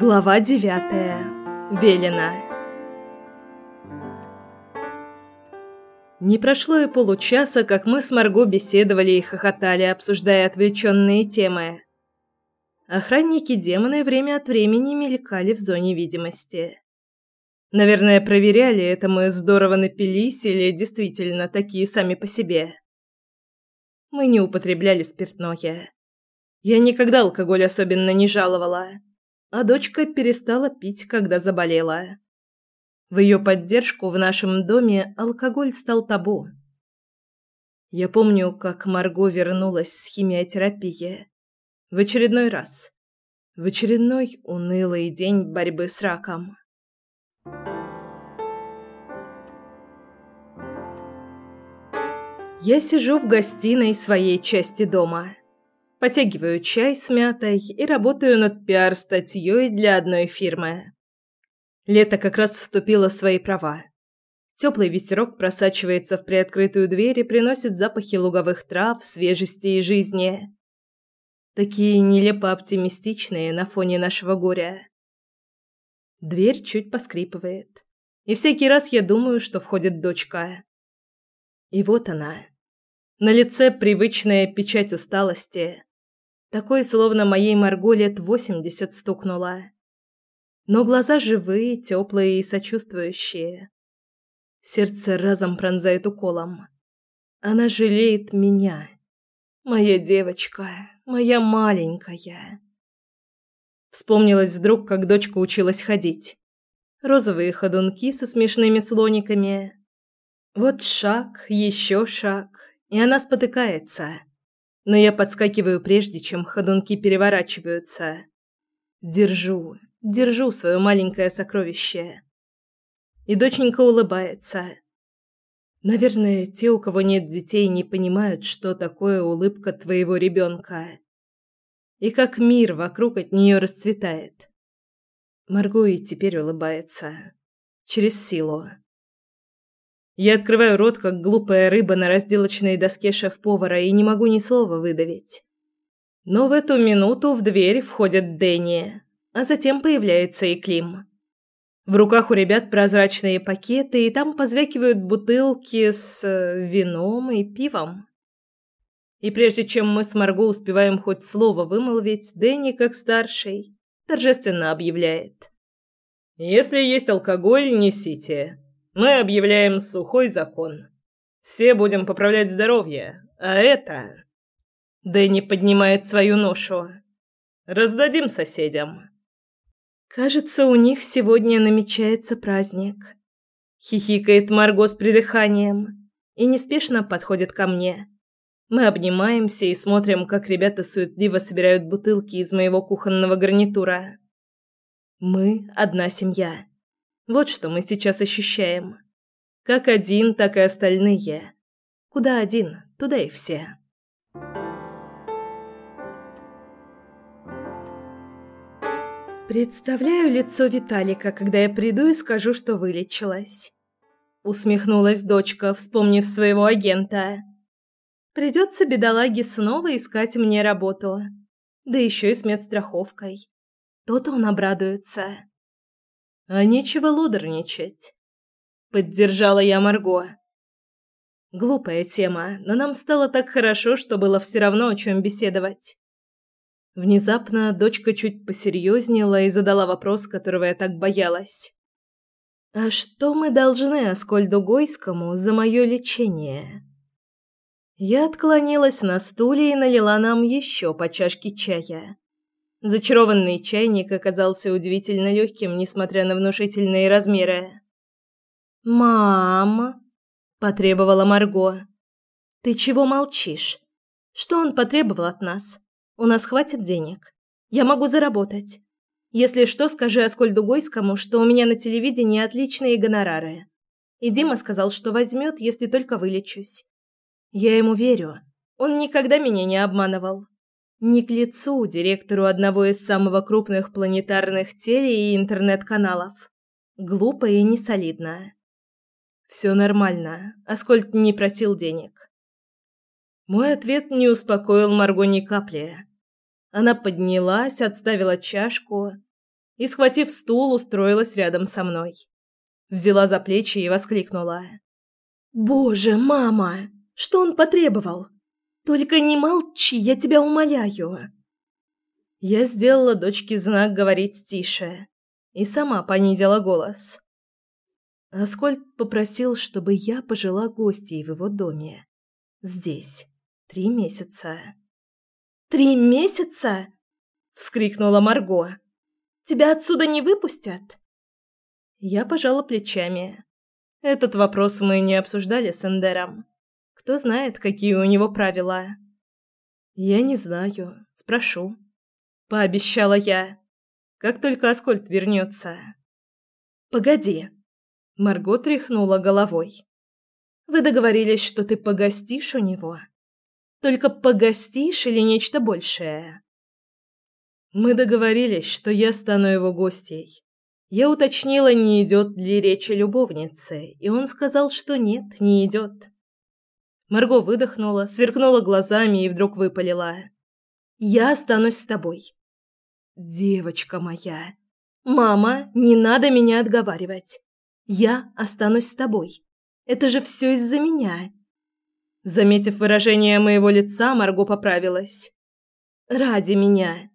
Глава девятая. Велена. Не прошло и получаса, как мы с Марго беседовали и хохотали, обсуждая отвлеченные темы. Охранники-демоны время от времени мелькали в зоне видимости. Наверное, проверяли, это мы здорово напились или действительно такие сами по себе. Мы не употребляли спиртное. Я никогда алкоголь особенно не жаловала а дочка перестала пить, когда заболела. В ее поддержку в нашем доме алкоголь стал табу. Я помню, как Марго вернулась с химиотерапии. В очередной раз. В очередной унылый день борьбы с раком. Я сижу в гостиной своей части дома. Потягиваю чай с мятой и работаю над пиар-статьей для одной фирмы. Лето как раз вступило в свои права. Теплый ветерок просачивается в приоткрытую дверь и приносит запахи луговых трав, свежести и жизни. Такие нелепо оптимистичные на фоне нашего горя. Дверь чуть поскрипывает. И всякий раз я думаю, что входит дочка. И вот она. На лице привычная печать усталости. Такой, словно моей Марго лет восемьдесят стукнула. Но глаза живые, теплые и сочувствующие. Сердце разом пронзает уколом. Она жалеет меня. Моя девочка, моя маленькая. Вспомнилось вдруг, как дочка училась ходить. Розовые ходунки со смешными слониками. Вот шаг, еще шаг, и она спотыкается но я подскакиваю прежде, чем ходунки переворачиваются. Держу, держу свое маленькое сокровище. И доченька улыбается. Наверное, те, у кого нет детей, не понимают, что такое улыбка твоего ребенка. И как мир вокруг от нее расцветает. Марго и теперь улыбается. Через силу. Я открываю рот, как глупая рыба на разделочной доске шеф-повара, и не могу ни слова выдавить. Но в эту минуту в дверь входит Дэнни, а затем появляется и Клим. В руках у ребят прозрачные пакеты, и там позвякивают бутылки с э, вином и пивом. И прежде чем мы с Марго успеваем хоть слово вымолвить, Дэнни, как старший, торжественно объявляет. «Если есть алкоголь, несите мы объявляем сухой закон. Все будем поправлять здоровье, а это... Дэнни поднимает свою ношу. Раздадим соседям. Кажется, у них сегодня намечается праздник. Хихикает Марго с придыханием и неспешно подходит ко мне. Мы обнимаемся и смотрим, как ребята суетливо собирают бутылки из моего кухонного гарнитура. Мы одна семья. Вот что мы сейчас ощущаем. Как один, так и остальные. Куда один, туда и все. Представляю лицо Виталика, когда я приду и скажу, что вылечилась. Усмехнулась дочка, вспомнив своего агента. Придется бедолаге снова искать мне работу. Да еще и с медстраховкой. То-то он обрадуется. А нечего лодорничать. Поддержала я Марго. Глупая тема, но нам стало так хорошо, что было все равно о чем беседовать. Внезапно дочка чуть посерьезнела и задала вопрос, которого я так боялась. «А что мы должны Аскольду Гойскому за мое лечение?» Я отклонилась на стуле и налила нам еще по чашке чая. Зачарованный чайник оказался удивительно легким, несмотря на внушительные размеры. «Мама!» – потребовала Марго. «Ты чего молчишь? Что он потребовал от нас? У нас хватит денег. Я могу заработать. Если что, скажи Аскольду Гойскому, что у меня на телевидении отличные гонорары. И Дима сказал, что возьмет, если только вылечусь. Я ему верю. Он никогда меня не обманывал. Не к лицу директору одного из самых крупных планетарных теле- и интернет-каналов. Глупо и несолидно. Все нормально. Аскольд не просил денег. Мой ответ не успокоил Марго ни капли. Она поднялась, отставила чашку, и, схватив стул, устроилась рядом со мной. Взяла за плечи и воскликнула. «Боже, мама! Что он потребовал? Только не молчи, я тебя умоляю!» Я сделала дочке знак говорить тише и сама понизила голос. Аскольд попросил, чтобы я пожила гостьей в его доме. Здесь. Три месяца. «Три месяца?» — вскрикнула Марго. «Тебя отсюда не выпустят?» Я пожала плечами. Этот вопрос мы не обсуждали с Эндером. Кто знает, какие у него правила. «Я не знаю. Спрошу». Пообещала я. Как только Аскольд вернется. «Погоди». Марго тряхнула головой. «Вы договорились, что ты погостишь у него?» Только погостишь или нечто большее? Мы договорились, что я стану его гостьей. Я уточнила, не идет ли речь о любовнице, и он сказал, что нет, не идет. Марго выдохнула, сверкнула глазами и вдруг выпалила. «Я останусь с тобой». «Девочка моя!» «Мама, не надо меня отговаривать. Я останусь с тобой. Это же все из-за меня. Заметив выражение моего лица, Марго поправилась. «Ради меня».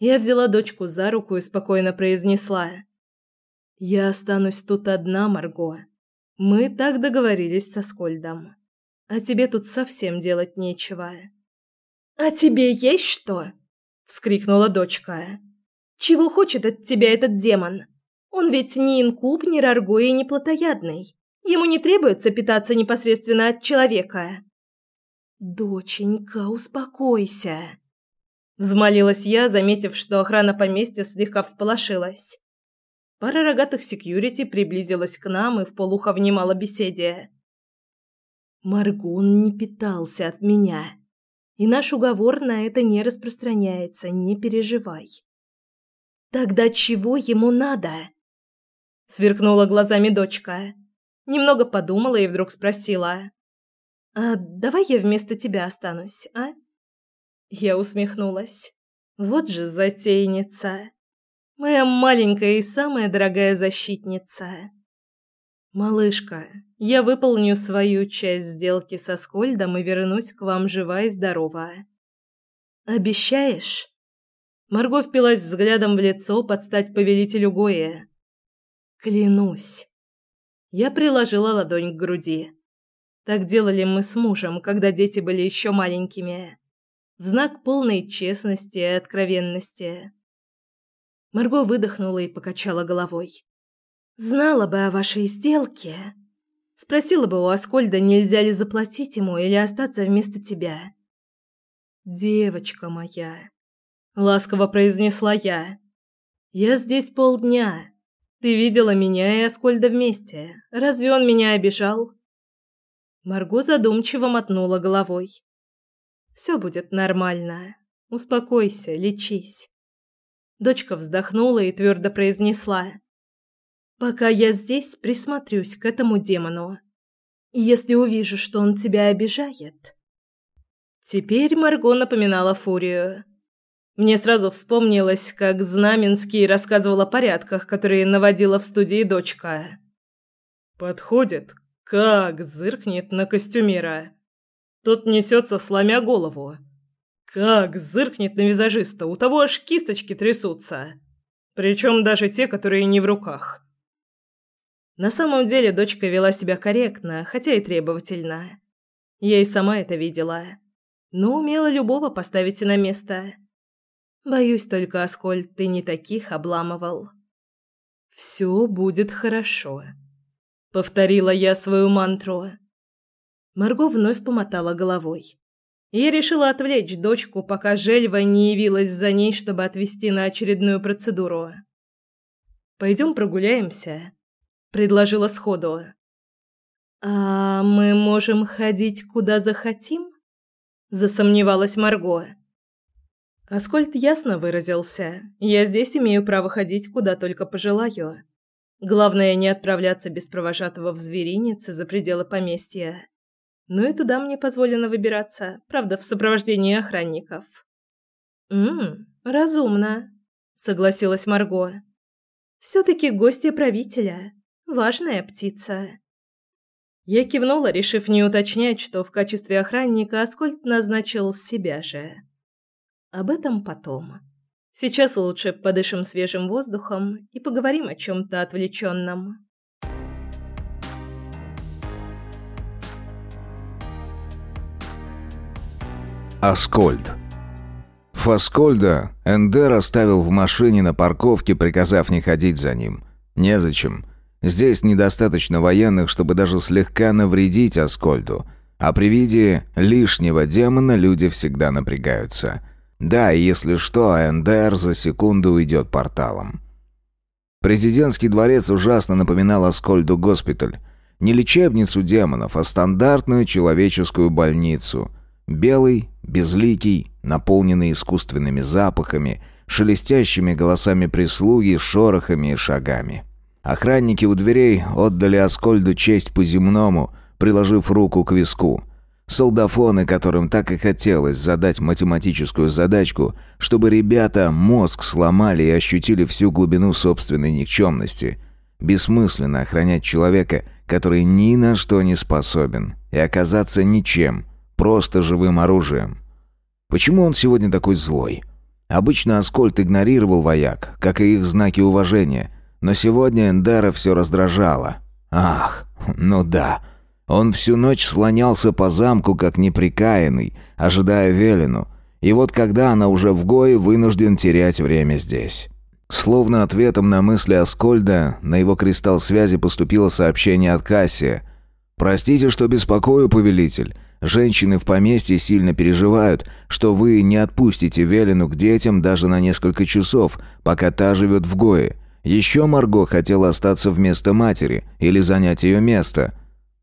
Я взяла дочку за руку и спокойно произнесла. «Я останусь тут одна, Марго. Мы так договорились со Скольдом. А тебе тут совсем делать нечего». «А тебе есть что?» — вскрикнула дочка. «Чего хочет от тебя этот демон? Он ведь ни инкуб, ни рарго и не плотоядный. Ему не требуется питаться непосредственно от человека. «Доченька, успокойся!» Взмолилась я, заметив, что охрана поместья слегка всполошилась. Пара рогатых секьюрити приблизилась к нам и в полухо внимала беседе. Маргон не питался от меня, и наш уговор на это не распространяется, не переживай. «Тогда чего ему надо?» Сверкнула глазами дочка. Немного подумала и вдруг спросила. «А давай я вместо тебя останусь, а?» Я усмехнулась. «Вот же затейница! Моя маленькая и самая дорогая защитница!» «Малышка, я выполню свою часть сделки со Скольдом и вернусь к вам жива и здорова». «Обещаешь?» Марго впилась взглядом в лицо под стать повелителю Гоя. «Клянусь». Я приложила ладонь к груди. Так делали мы с мужем, когда дети были еще маленькими. В знак полной честности и откровенности. Марго выдохнула и покачала головой. «Знала бы о вашей сделке. Спросила бы у Аскольда, нельзя ли заплатить ему или остаться вместо тебя». «Девочка моя», — ласково произнесла я, — «я здесь полдня. Ты видела меня и Аскольда вместе. Разве он меня обижал? Марго задумчиво мотнула головой. Все будет нормально. Успокойся, лечись. Дочка вздохнула и твердо произнесла: "Пока я здесь, присмотрюсь к этому демону. И если увижу, что он тебя обижает". Теперь Марго напоминала фурию. Мне сразу вспомнилось, как Знаменский рассказывал о порядках, которые наводила в студии дочка. Подходит, как зыркнет на костюмера. Тот несется, сломя голову. Как зыркнет на визажиста, у того аж кисточки трясутся. Причем даже те, которые не в руках. На самом деле дочка вела себя корректно, хотя и требовательно. Я и сама это видела. Но умела любого поставить на место. Боюсь только, Аскольд, ты не таких обламывал. Все будет хорошо, повторила я свою мантру. Марго вновь помотала головой. Я решила отвлечь дочку, пока Жельва не явилась за ней, чтобы отвезти на очередную процедуру. Пойдем прогуляемся, предложила сходу. А мы можем ходить куда захотим? засомневалась Марго. Аскольд ясно выразился. Я здесь имею право ходить куда только пожелаю. Главное не отправляться без провожатого в зверинец за пределы поместья. Но и туда мне позволено выбираться, правда, в сопровождении охранников. Мм, разумно. согласилась Марго. «Все-таки гостья правителя. Важная птица». Я кивнула, решив не уточнять, что в качестве охранника Аскольд назначил себя же. Об этом потом. Сейчас лучше подышим свежим воздухом и поговорим о чем-то отвлеченном. Аскольд. Фаскольда Эндер оставил в машине на парковке, приказав не ходить за ним. Незачем. Здесь недостаточно военных, чтобы даже слегка навредить Аскольду. А при виде лишнего демона люди всегда напрягаются. Да, и если что, Эндер за секунду уйдет порталом. Президентский дворец ужасно напоминал Аскольду госпиталь. Не лечебницу демонов, а стандартную человеческую больницу. Белый, безликий, наполненный искусственными запахами, шелестящими голосами прислуги, шорохами и шагами. Охранники у дверей отдали Аскольду честь по-земному, приложив руку к виску. Солдафоны, которым так и хотелось задать математическую задачку, чтобы ребята мозг сломали и ощутили всю глубину собственной никчемности. Бессмысленно охранять человека, который ни на что не способен, и оказаться ничем, просто живым оружием. Почему он сегодня такой злой? Обычно Аскольд игнорировал вояк, как и их знаки уважения, но сегодня Эндера все раздражало. Ах, ну да. Он всю ночь слонялся по замку, как неприкаянный, ожидая Велину. И вот когда она уже в Гое, вынужден терять время здесь. Словно ответом на мысли Аскольда, на его кристалл связи поступило сообщение от Кассия. «Простите, что беспокою, повелитель. Женщины в поместье сильно переживают, что вы не отпустите Велину к детям даже на несколько часов, пока та живет в Гое. Еще Марго хотела остаться вместо матери или занять ее место.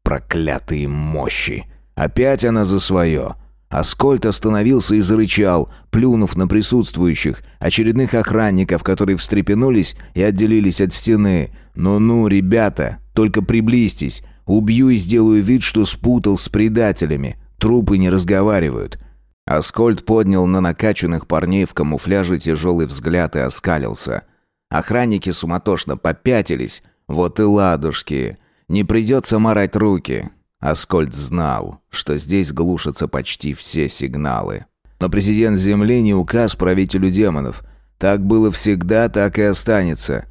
Проклятые мощи! Опять она за свое!» Аскольд остановился и зарычал, плюнув на присутствующих, очередных охранников, которые встрепенулись и отделились от стены. «Ну-ну, ребята, только приблизьтесь, Убью и сделаю вид, что спутал с предателями. Трупы не разговаривают». Аскольд поднял на накачанных парней в камуфляже тяжелый взгляд и оскалился. Охранники суматошно попятились. Вот и ладушки. Не придется марать руки. Аскольд знал, что здесь глушатся почти все сигналы. Но президент Земли не указ правителю демонов. Так было всегда, так и останется.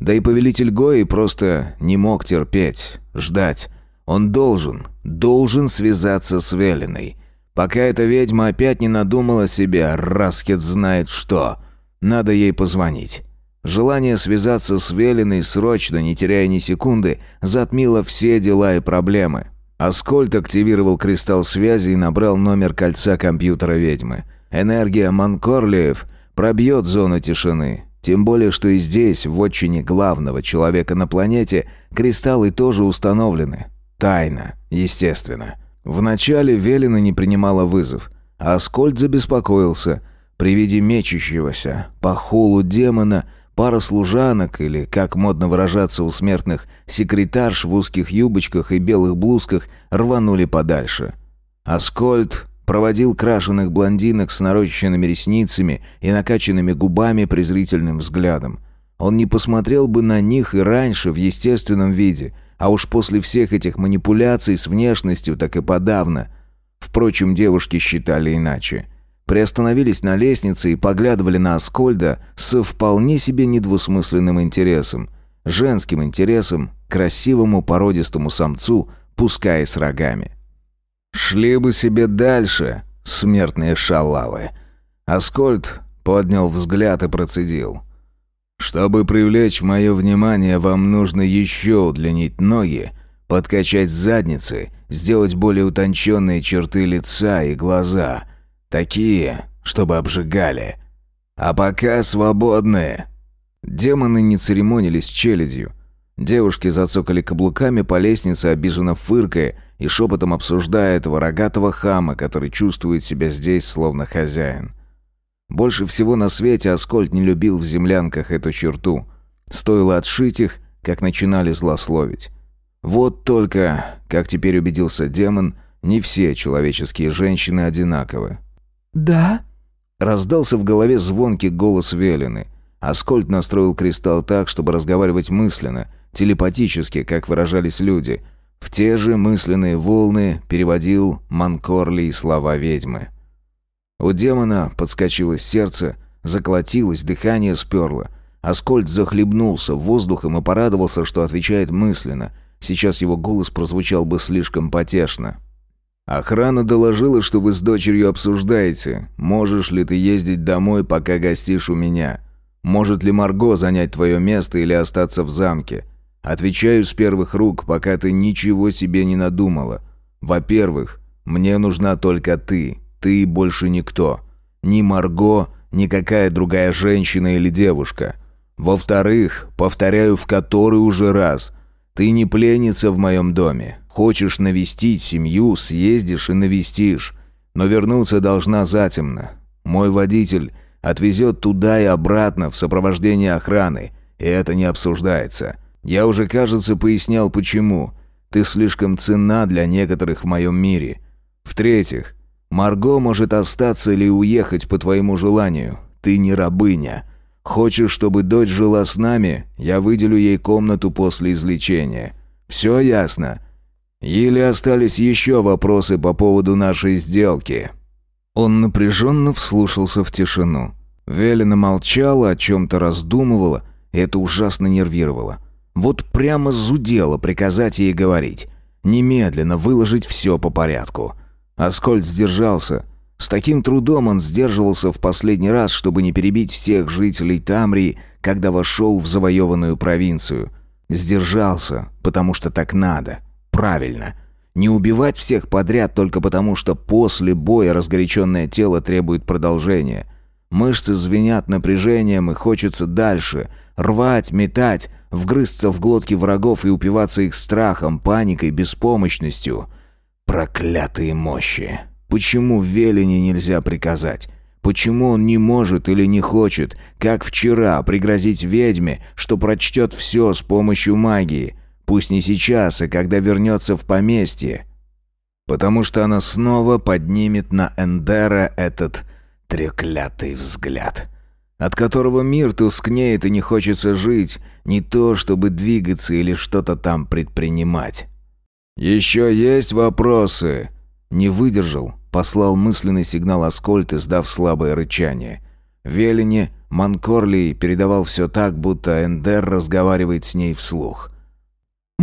Да и повелитель Гои просто не мог терпеть, ждать. Он должен, должен связаться с Велиной. Пока эта ведьма опять не надумала себе, Раскет знает что. Надо ей позвонить. Желание связаться с Велиной срочно, не теряя ни секунды, затмило все дела и проблемы. Аскольд активировал кристалл связи и набрал номер кольца компьютера ведьмы. Энергия Манкорлиев пробьет зону тишины. Тем более, что и здесь, в отчине главного человека на планете, кристаллы тоже установлены. Тайно, естественно. Вначале Велина не принимала вызов, а Аскольд забеспокоился. При виде мечущегося по холу демона пара служанок, или, как модно выражаться у смертных, секретарш в узких юбочках и белых блузках рванули подальше. Аскольд Проводил крашеных блондинок с нарощенными ресницами и накачанными губами презрительным взглядом. Он не посмотрел бы на них и раньше в естественном виде, а уж после всех этих манипуляций с внешностью так и подавно. Впрочем, девушки считали иначе. Приостановились на лестнице и поглядывали на Аскольда с вполне себе недвусмысленным интересом. Женским интересом, красивому породистому самцу, пускай с рогами. Шли бы себе дальше, смертные шалавы. Аскольд поднял взгляд и процедил. «Чтобы привлечь мое внимание, вам нужно еще удлинить ноги, подкачать задницы, сделать более утонченные черты лица и глаза. Такие, чтобы обжигали. А пока свободные». Демоны не церемонились челядью. Девушки зацокали каблуками по лестнице, обиженно фыркая, и шепотом обсуждая этого рогатого хама, который чувствует себя здесь словно хозяин. Больше всего на свете Аскольд не любил в землянках эту черту. Стоило отшить их, как начинали злословить. Вот только, как теперь убедился демон, не все человеческие женщины одинаковы. «Да?» Раздался в голове звонкий голос Велины. Аскольд настроил кристалл так, чтобы разговаривать мысленно, телепатически, как выражались люди. В те же мысленные волны переводил Манкорли слова ведьмы. У демона подскочилось сердце, заколотилось, дыхание сперло. Аскольд захлебнулся воздухом и порадовался, что отвечает мысленно. Сейчас его голос прозвучал бы слишком потешно. «Охрана доложила, что вы с дочерью обсуждаете, можешь ли ты ездить домой, пока гостишь у меня. Может ли Марго занять твое место или остаться в замке? Отвечаю с первых рук, пока ты ничего себе не надумала. Во-первых, мне нужна только ты, ты больше никто. Ни Марго, ни какая другая женщина или девушка. Во-вторых, повторяю в который уже раз, ты не пленница в моем доме. Хочешь навестить семью, съездишь и навестишь. Но вернуться должна затемно. Мой водитель отвезет туда и обратно в сопровождении охраны, и это не обсуждается. Я уже, кажется, пояснял, почему. Ты слишком ценна для некоторых в моем мире. В-третьих, Марго может остаться или уехать по твоему желанию. Ты не рабыня. Хочешь, чтобы дочь жила с нами? Я выделю ей комнату после излечения. Все ясно? Или остались еще вопросы по поводу нашей сделки?» Он напряженно вслушался в тишину. Велена молчала, о чем-то раздумывала, и это ужасно нервировало. Вот прямо зудело приказать ей говорить. Немедленно выложить все по порядку. Аскольд сдержался. С таким трудом он сдерживался в последний раз, чтобы не перебить всех жителей Тамрии, когда вошел в завоеванную провинцию. Сдержался, потому что так надо. Правильно. Не убивать всех подряд только потому, что после боя разгоряченное тело требует продолжения. Мышцы звенят напряжением и хочется дальше. Рвать, метать, вгрызться в глотки врагов и упиваться их страхом, паникой, беспомощностью — Проклятые мощи. Почему Велине нельзя приказать? Почему он не может или не хочет, как вчера, пригрозить ведьме, что прочтет все с помощью магии? Пусть не сейчас, а когда вернется в поместье. Потому что она снова поднимет на Эндера этот треклятый взгляд, от которого мир тускнеет и не хочется жить, не то чтобы двигаться или что-то там предпринимать. «Еще есть вопросы?» Не выдержал, послал мысленный сигнал Аскольд, издав слабое рычание. Велине Манкорли передавал все так, будто Эндер разговаривает с ней вслух.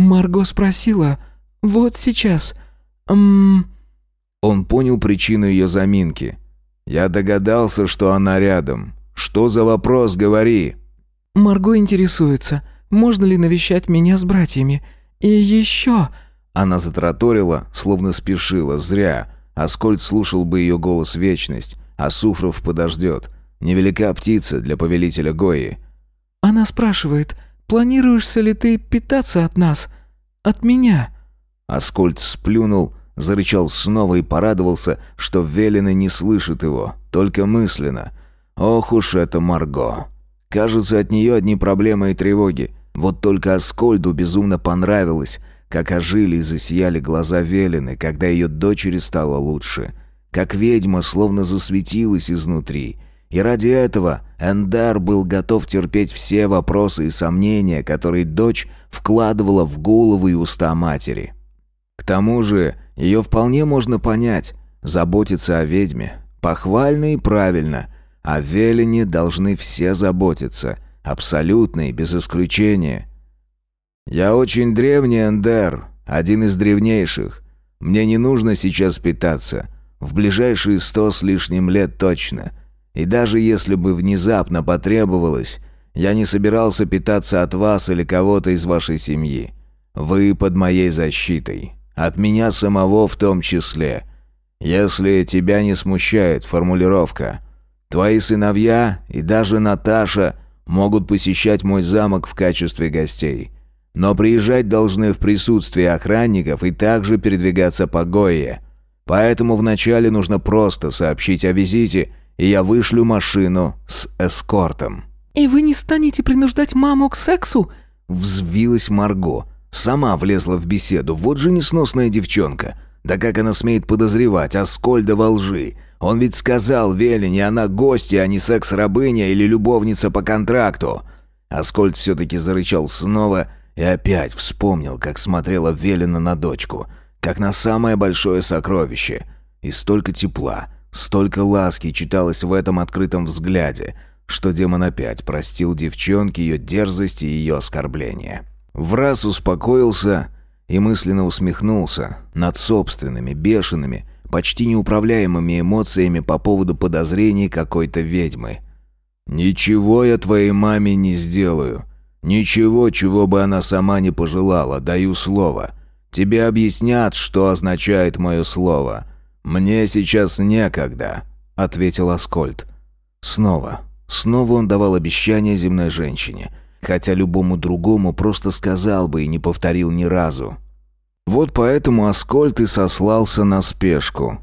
«Марго спросила, вот сейчас. М Он понял причину ее заминки. «Я догадался, что она рядом. Что за вопрос, говори?» «Марго интересуется, можно ли навещать меня с братьями. И еще...» Она затраторила, словно спешила, зря. Аскольд слушал бы ее голос вечность, а Суфров подождет. Невелика птица для повелителя Гои. «Она спрашивает, планируешься ли ты питаться от нас? От меня?» Аскольд сплюнул, зарычал снова и порадовался, что Велина не слышит его, только мысленно. «Ох уж это Марго!» Кажется, от нее одни проблемы и тревоги. Вот только Аскольду безумно понравилось — как ожили и засияли глаза Велины, когда ее дочери стало лучше. Как ведьма словно засветилась изнутри. И ради этого Эндар был готов терпеть все вопросы и сомнения, которые дочь вкладывала в голову и уста матери. К тому же ее вполне можно понять. Заботиться о ведьме. Похвально и правильно. О Велине должны все заботиться. Абсолютно и без исключения. «Я очень древний Эндер, один из древнейших. Мне не нужно сейчас питаться. В ближайшие сто с лишним лет точно. И даже если бы внезапно потребовалось, я не собирался питаться от вас или кого-то из вашей семьи. Вы под моей защитой. От меня самого в том числе. Если тебя не смущает формулировка. Твои сыновья и даже Наташа могут посещать мой замок в качестве гостей. Но приезжать должны в присутствии охранников и также передвигаться по Гойе. Поэтому вначале нужно просто сообщить о визите, и я вышлю машину с эскортом». «И вы не станете принуждать маму к сексу?» Взвилась Марго. Сама влезла в беседу. Вот же несносная девчонка. Да как она смеет подозревать Аскольда во лжи? Он ведь сказал Велине, она гостья, а не секс-рабыня или любовница по контракту. Аскольд все-таки зарычал снова и опять вспомнил, как смотрела Велина на дочку, как на самое большое сокровище. И столько тепла, столько ласки читалось в этом открытом взгляде, что демон опять простил девчонке ее дерзость и ее оскорбление. В раз успокоился и мысленно усмехнулся над собственными бешеными, почти неуправляемыми эмоциями по поводу подозрений какой-то ведьмы. «Ничего я твоей маме не сделаю. Ничего, чего бы она сама не пожелала, даю слово. Тебе объяснят, что означает мое слово. Мне сейчас некогда», — ответил Аскольд. Снова, снова он давал обещание земной женщине — хотя любому другому просто сказал бы и не повторил ни разу. Вот поэтому Аскольд и сослался на спешку.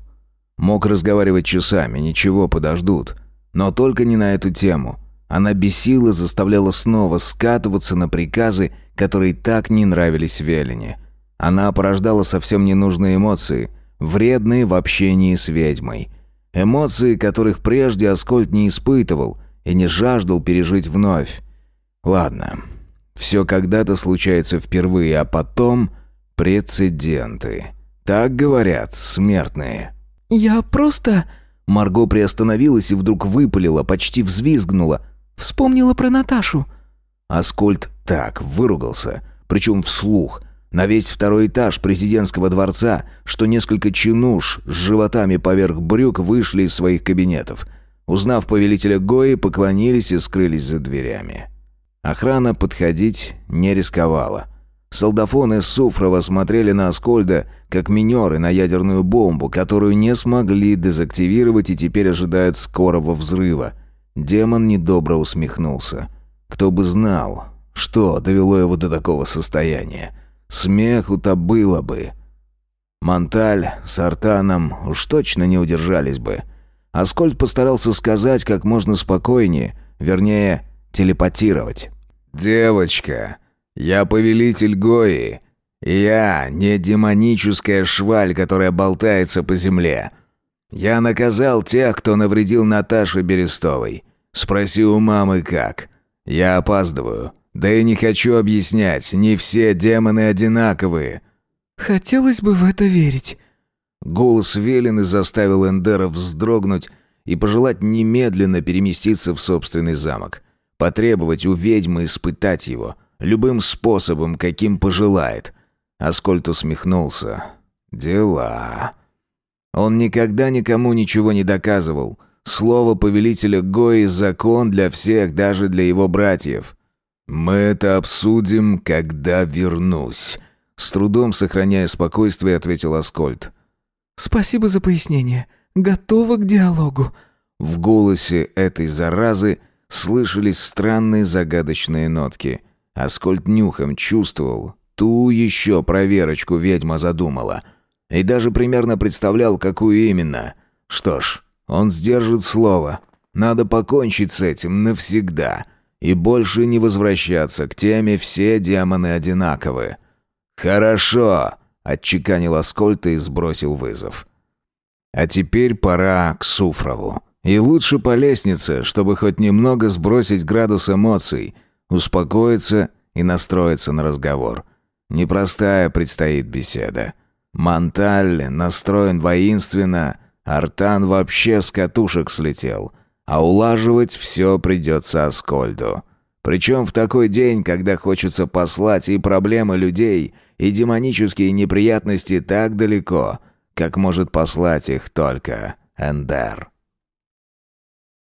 Мог разговаривать часами, ничего, подождут. Но только не на эту тему. Она бесила, заставляла снова скатываться на приказы, которые так не нравились Велине. Она порождала совсем ненужные эмоции, вредные в общении с ведьмой. Эмоции, которых прежде Аскольд не испытывал и не жаждал пережить вновь. Ладно, все когда-то случается впервые, а потом прецеденты. Так говорят смертные. «Я просто...» Марго приостановилась и вдруг выпалила, почти взвизгнула. «Вспомнила про Наташу». Аскольд так выругался, причем вслух, на весь второй этаж президентского дворца, что несколько чинуш с животами поверх брюк вышли из своих кабинетов. Узнав повелителя Гои, поклонились и скрылись за дверями. Охрана подходить не рисковала. Солдафоны Суфрова смотрели на Аскольда, как минеры на ядерную бомбу, которую не смогли дезактивировать и теперь ожидают скорого взрыва. Демон недобро усмехнулся. Кто бы знал, что довело его до такого состояния. Смеху-то было бы. Монталь с Артаном уж точно не удержались бы. Аскольд постарался сказать как можно спокойнее, вернее, телепатировать. «Девочка, я повелитель Гои. Я не демоническая шваль, которая болтается по земле. Я наказал тех, кто навредил Наташе Берестовой. Спроси у мамы как. Я опаздываю. Да и не хочу объяснять, не все демоны одинаковые». «Хотелось бы в это верить». Голос Велины заставил Эндера вздрогнуть и пожелать немедленно переместиться в собственный замок. Потребовать у ведьмы испытать его, любым способом, каким пожелает. Аскольд усмехнулся. «Дела...» Он никогда никому ничего не доказывал. Слово повелителя Гои — закон для всех, даже для его братьев. «Мы это обсудим, когда вернусь», — с трудом сохраняя спокойствие, ответил Аскольд. «Спасибо за пояснение. Готова к диалогу». В голосе этой заразы слышались странные загадочные нотки. Аскольд нюхом чувствовал, ту еще проверочку ведьма задумала. И даже примерно представлял, какую именно. Что ж, он сдержит слово. Надо покончить с этим навсегда. И больше не возвращаться к теме «все демоны одинаковы». «Хорошо», — отчеканил Аскольд и сбросил вызов. «А теперь пора к Суфрову». И лучше по лестнице, чтобы хоть немного сбросить градус эмоций, успокоиться и настроиться на разговор. Непростая предстоит беседа. Монталь настроен воинственно, Артан вообще с катушек слетел, а улаживать все придется Аскольду. Причем в такой день, когда хочется послать и проблемы людей, и демонические неприятности так далеко, как может послать их только Эндер.